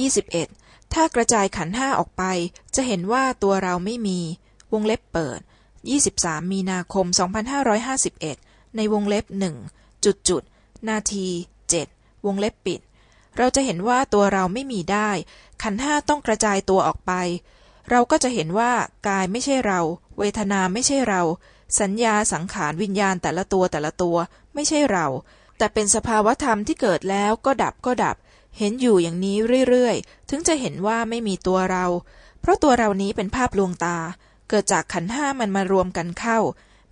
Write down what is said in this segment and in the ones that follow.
21. ถ้ากระจายขันห้าออกไป จะเห็นว่าตัวเราไม่มี วงเล็บเปิด23มีนาคม2551ในวงเล็บหนึ่งจุดจุดนาที7วงเล็บปิด เราจะเห็นว่าตัวเราไม่มีได้ ขันห้าต้องกระจายตัวออกไป เราก็จะเห็นว่ากายไม่ใช่เรา เวทนาไม่ใช่เรา สัญญาสังขารวิญญาณแต่ละตัวแต่ละตัว ไม่ใช่เรา แต่เป็นสภาวะธรรมที่เกิดแล้วก็ดับก็ดับ เห็นอยู่อย่างนี้เรื่อยๆ ถึงจะเห็นว่าไม่มีตัวเรา เพราะตัวเรานี้เป็นภาพลวงตา เกิดจากขันห้ามันมารวมกันเข้า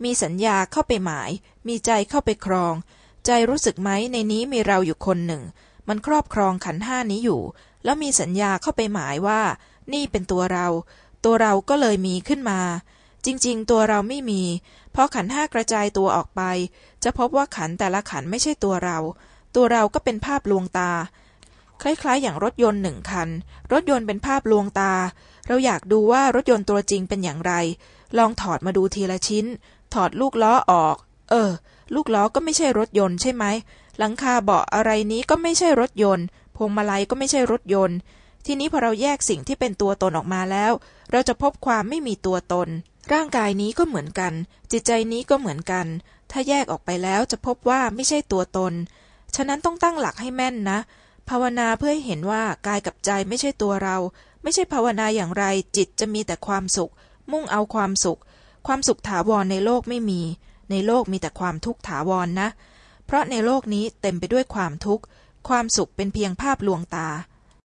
มีสัญญาเข้าไปหมาย มีใจเข้าไปครอง ใจรู้สึกไหมในนี้มีเราอยู่คนหนึ่ง มันครอบครองขันห้านี้อยู่ แล้วมีสัญญาเข้าไปหมายว่า นี่เป็นตัวเรา ตัวเราก็เลยมีขึ้นมา จริงๆ ตัวเราไม่มีพราะขันห้ากระจายตัวออกไป จะพบว่าขันแต่ละขันไม่ใช่ตัวเรา ตัวเราก็เป็นภาพลวงตา คล้ายๆ อย่างรถยนต์หนึ่งคัน รถยนต์เป็นภาพลวงตา เราอยากดูว่ารถยนต์ตัวจริงเป็นอย่างไร ลองถอดมาดูทีละชิ้น ถอดลูกล้อออก เออ ลูกล้อก็ไม่ใช่รถยนต์ใช่ไหม หลังคาเบาะอะไรนี้ก็ไม่ใช่รถยนต์ พวงมาลัยก็ไม่ใช่รถยนต์ ทีนี้พอเราแยกสิ่งที่เป็นตัวตนออกมาแล้ว เราจะพบความไม่มีตัวตน ร่างกายนี้ก็เหมือนกัน จิตใจนี้ก็เหมือนกัน ถ้าแยกออกไปแล้วจะพบว่าไม่ใช่ตัวตน ฉะนั้นต้องตั้งหลักให้แม่นนะ ภาวนาเพื่อให้เห็นว่ากายกับใจไม่ใช่ตัวเรา ไม่ใช่ภาวนาอย่างไร จิตจะมีแต่ความสุข มุ่งเอาความสุข ความสุขถาวรในโลกไม่มี ในโลกมีแต่ความทุกข์ถาวรนนะ เพราะในโลกนี้เต็มไปด้วยความทุกข์ ความสุขเป็นเพียงภาพลวงตา